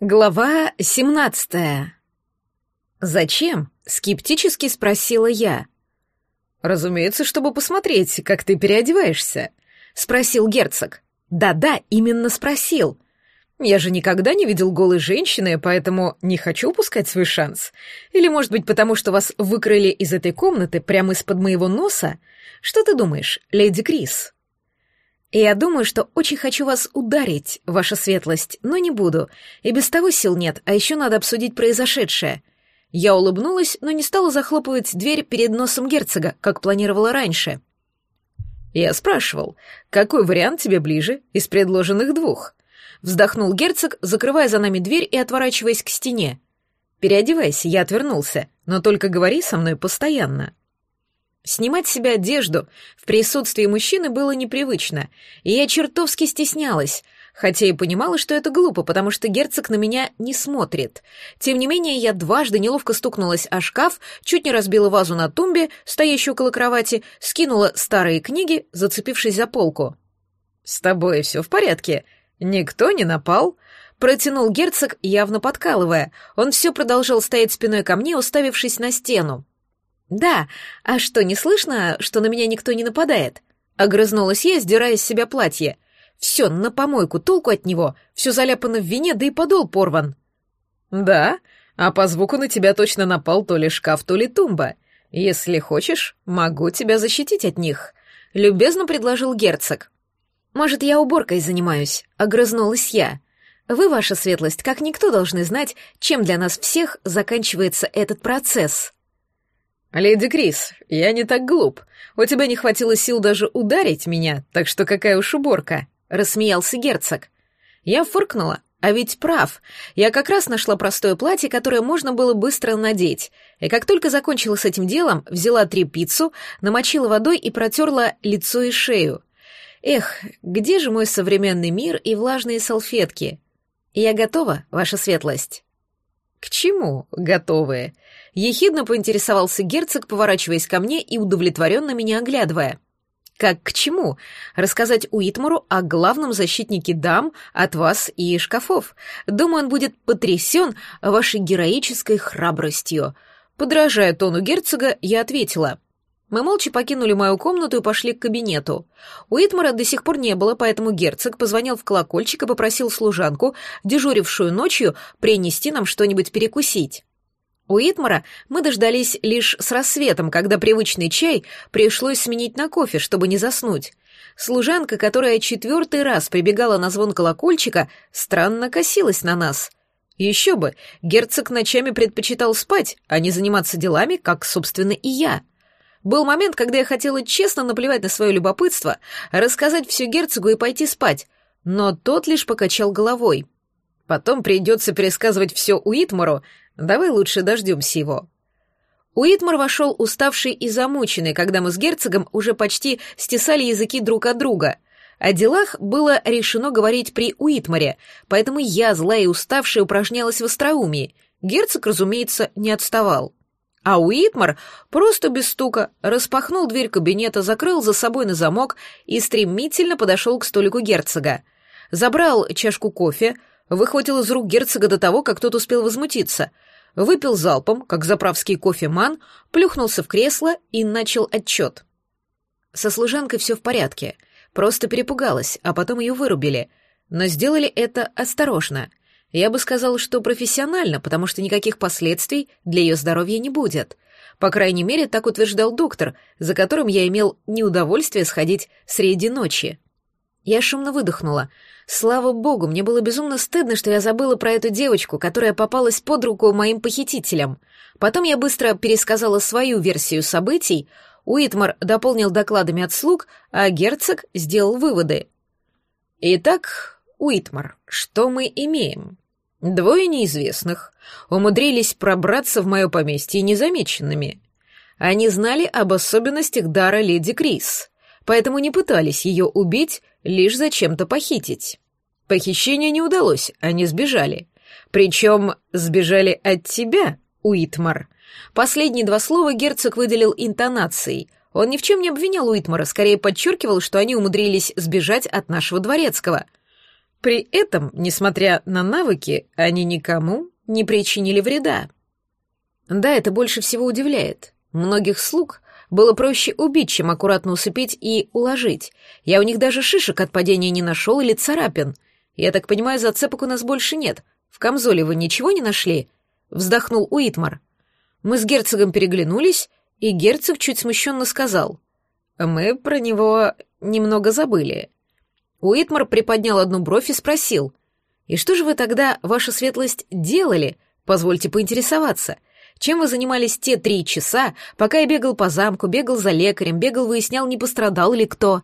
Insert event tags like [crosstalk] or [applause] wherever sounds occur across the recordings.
Глава 17. Зачем? скептически спросила я. Разумеется, чтобы посмотреть, как ты переодеваешься, спросил герцог. Да-да, именно спросил. Я же никогда не видел голой женщины, поэтому не хочу упускать свой шанс. Или, может быть, потому что вас выкрыли из этой комнаты прямо из-под моего носа? Что ты думаешь, леди Крис? «Я думаю, что очень хочу вас ударить, ваша светлость, но не буду. И без того сил нет, а еще надо обсудить произошедшее». Я улыбнулась, но не стала захлопывать дверь перед носом герцога, как планировала раньше. «Я спрашивал, какой вариант тебе ближе из предложенных двух?» Вздохнул герцог, закрывая за нами дверь и отворачиваясь к стене. «Переодевайся, я отвернулся, но только говори со мной постоянно». Снимать с себя одежду в присутствии мужчины было непривычно, и я чертовски стеснялась, хотя и понимала, что это глупо, потому что герцог на меня не смотрит. Тем не менее, я дважды неловко стукнулась о шкаф, чуть не разбила вазу на тумбе, стоящую около кровати, скинула старые книги, зацепившись за полку. «С тобой все в порядке? Никто не напал?» Протянул герцог, явно подкалывая. Он все продолжал стоять спиной ко мне, уставившись на стену. «Да, а что, не слышно, что на меня никто не нападает?» Огрызнулась я, сдирая с себя платье. «Все, на помойку, толку от него, все заляпано в вине, да и подол порван». «Да, а по звуку на тебя точно напал то ли шкаф, то ли тумба. Если хочешь, могу тебя защитить от них», — любезно предложил герцог. «Может, я уборкой занимаюсь?» — огрызнулась я. «Вы, ваша светлость, как никто должны знать, чем для нас всех заканчивается этот процесс». «Леди Крис, я не так глуп. У тебя не хватило сил даже ударить меня, так что какая уж уборка», — рассмеялся герцог. Я фыркнула, а ведь прав. Я как раз нашла простое платье, которое можно было быстро надеть. И как только закончила с этим делом, взяла тряпицу, намочила водой и протерла лицо и шею. Эх, где же мой современный мир и влажные салфетки? Я готова, ваша светлость. К чему готовые? Ехидно поинтересовался герцог, поворачиваясь ко мне и удовлетворенно меня оглядывая. Как к чему? Рассказать Уитмору о главном защитнике дам от вас и шкафов. Думаю, он будет потрясен вашей героической храбростью. Подражая тону герцога, я ответила. Мы молча покинули мою комнату и пошли к кабинету. Уитмара до сих пор не было, поэтому герцог позвонил в колокольчик и попросил служанку, дежурившую ночью, принести нам что-нибудь перекусить. У Итмара мы дождались лишь с рассветом, когда привычный чай пришлось сменить на кофе, чтобы не заснуть. Служанка, которая четвертый раз прибегала на звон колокольчика, странно косилась на нас. Еще бы, герцог ночами предпочитал спать, а не заниматься делами, как, собственно, и я. Был момент, когда я хотела честно наплевать на свое любопытство, рассказать все герцогу и пойти спать, но тот лишь покачал головой. Потом придется пересказывать все Уитмару, Давай лучше дождемся его». Уитмар вошел уставший и замученный, когда мы с герцогом уже почти стесали языки друг от друга. О делах было решено говорить при Уитмаре, поэтому я, злая и уставшая, упражнялась в остроумии. Герцог, разумеется, не отставал. А Уитмар просто без стука распахнул дверь кабинета, закрыл за собой на замок и стремительно подошел к столику герцога. Забрал чашку кофе, выхватил из рук герцога до того, как тот успел возмутиться — выпил залпом, как заправский кофеман, плюхнулся в кресло и начал отчет. Со служанкой все в порядке, просто перепугалась, а потом ее вырубили, но сделали это осторожно. Я бы сказал, что профессионально, потому что никаких последствий для ее здоровья не будет. По крайней мере, так утверждал доктор, за которым я имел неудовольствие сходить среди ночи. Я шумно выдохнула. Слава богу, мне было безумно стыдно, что я забыла про эту девочку, которая попалась под руку моим похитителям. Потом я быстро пересказала свою версию событий, Уитмар дополнил докладами от слуг, а герцог сделал выводы. Итак, Уитмар, что мы имеем? Двое неизвестных умудрились пробраться в мое поместье незамеченными. Они знали об особенностях дара леди Крис, поэтому не пытались ее убить лишь зачем-то похитить. Похищение не удалось, они сбежали. Причем сбежали от тебя, Уитмар. Последние два слова герцог выделил интонацией. Он ни в чем не обвинял Уитмара, скорее подчеркивал, что они умудрились сбежать от нашего дворецкого. При этом, несмотря на навыки, они никому не причинили вреда. Да, это больше всего удивляет. Многих слуг было проще убить, чем аккуратно усыпить и уложить. Я у них даже шишек от падения не нашел или царапин. Я так понимаю, зацепок у нас больше нет. В камзоле вы ничего не нашли?» Вздохнул Уитмар. Мы с герцогом переглянулись, и герцог чуть смущенно сказал. «Мы про него немного забыли». Уитмар приподнял одну бровь и спросил. «И что же вы тогда, ваша светлость, делали? Позвольте поинтересоваться. Чем вы занимались те три часа, пока я бегал по замку, бегал за лекарем, бегал, выяснял, не пострадал ли кто?»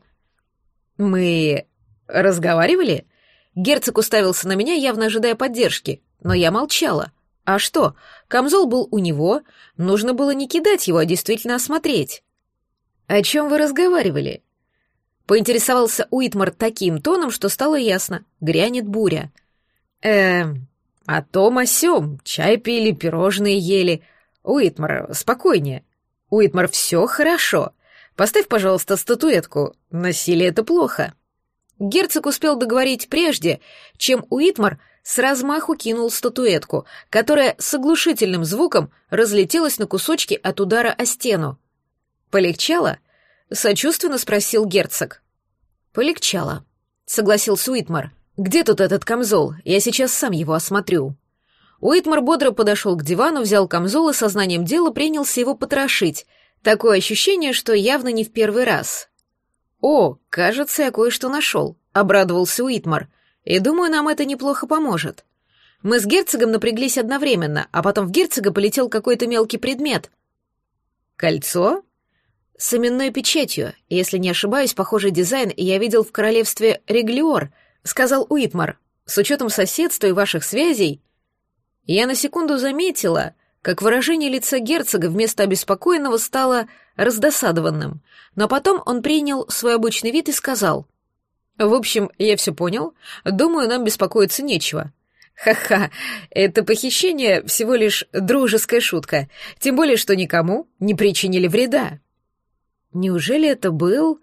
«Мы разговаривали?» Герцог уставился на меня, явно ожидая поддержки, но я молчала. А что, камзол был у него, нужно было не кидать его, а действительно осмотреть. «О чем вы разговаривали?» Поинтересовался Уитмар таким тоном, что стало ясно. Грянет буря. «Эм, о том о сём. Чай пили, пирожные ели. Уитмар, спокойнее. Уитмар, все хорошо. Поставь, пожалуйста, статуэтку. Насилие — это плохо». Герцог успел договорить прежде, чем Уитмар с размаху кинул статуэтку, которая с оглушительным звуком разлетелась на кусочки от удара о стену. «Полегчало?» — сочувственно спросил герцог. «Полегчало», — согласился Уитмар. «Где тут этот камзол? Я сейчас сам его осмотрю». Уитмар бодро подошел к дивану, взял камзол и сознанием дела принялся его потрошить. Такое ощущение, что явно не в первый раз. «О, кажется, я кое-что нашел», — обрадовался Уитмар. «И думаю, нам это неплохо поможет». Мы с герцогом напряглись одновременно, а потом в герцога полетел какой-то мелкий предмет. «Кольцо?» «С именной печатью. Если не ошибаюсь, похожий дизайн я видел в королевстве Реглиор», — сказал Уитмар. «С учетом соседства и ваших связей...» Я на секунду заметила, как выражение лица герцога вместо обеспокоенного стало раздосадованным, но потом он принял свой обычный вид и сказал, «В общем, я все понял. Думаю, нам беспокоиться нечего». «Ха-ха, это похищение всего лишь дружеская шутка, тем более, что никому не причинили вреда». «Неужели это был...»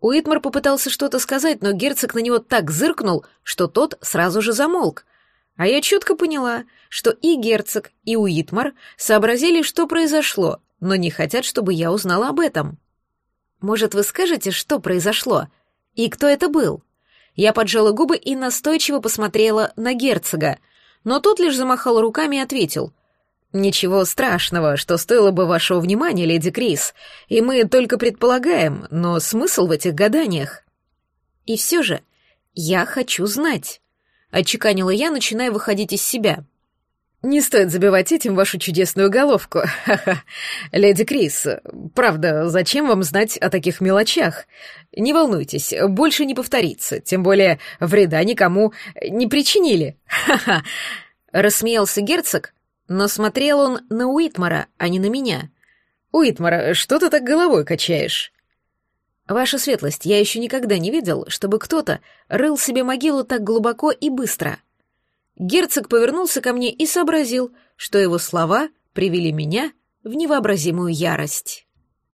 Уитмар попытался что-то сказать, но герцог на него так зыркнул, что тот сразу же замолк, а я четко поняла, что и герцог, и Уитмар сообразили, что произошло, но не хотят, чтобы я узнала об этом. Может, вы скажете, что произошло? И кто это был? Я поджала губы и настойчиво посмотрела на герцога, но тот лишь замахал руками и ответил. «Ничего страшного, что стоило бы вашего внимания, леди Крис, и мы только предполагаем, но смысл в этих гаданиях?» «И все же, я хочу знать». — отчеканила я, начиная выходить из себя. «Не стоит забивать этим вашу чудесную головку. [laughs] Ха-ха. Леди Крис, правда, зачем вам знать о таких мелочах? Не волнуйтесь, больше не повторится, тем более вреда никому не причинили. [laughs] Ха-ха!» Рассмеялся герцог, но смотрел он на Уитмара, а не на меня. «Уитмар, что ты так головой качаешь?» «Ваша светлость, я еще никогда не видел, чтобы кто-то рыл себе могилу так глубоко и быстро». Герцог повернулся ко мне и сообразил, что его слова привели меня в невообразимую ярость.